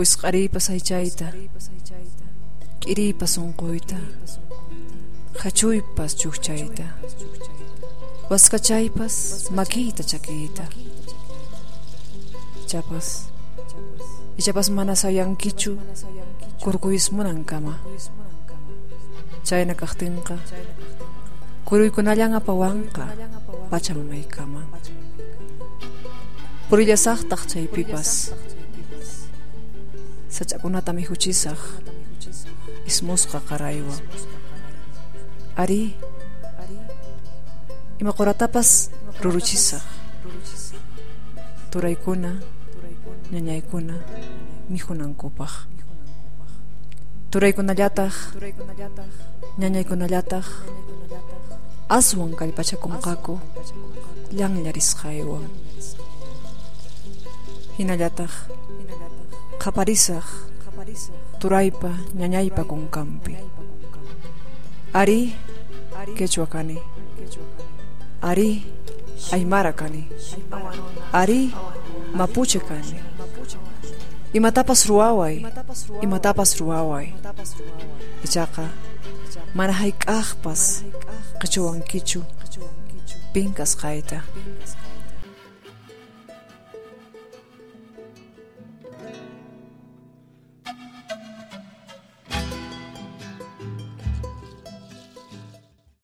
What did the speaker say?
wisq'ariypas aychayta k'iriypas unquyta hachuypas chukchayta. Waskachaypas makiyta chakiyta ichapas ichapas mana sayankichu kurkuyismunan kama. Chayna kaqtinqa kuruykunallan apawanqa pachamamaykama purillasaqtaq chaypipas sach'akunata mihuchisaq ismusqa qaraywan ari ima quratapas ruruchisaq turaykuna ñañaykuna mihunankupaq turaykunallataq ñañaykunallataq aswan kallpachakunqaku llanllarisqaywan hinallataq qaparisaq turaypa ñañaypa kunkanpi ari quechua kani ari aymara kani ari mapuche kani imatapas ruwaway imatapas ruwaway ichaqa mana hayk'aqpas qichuwankichu pinkas qayta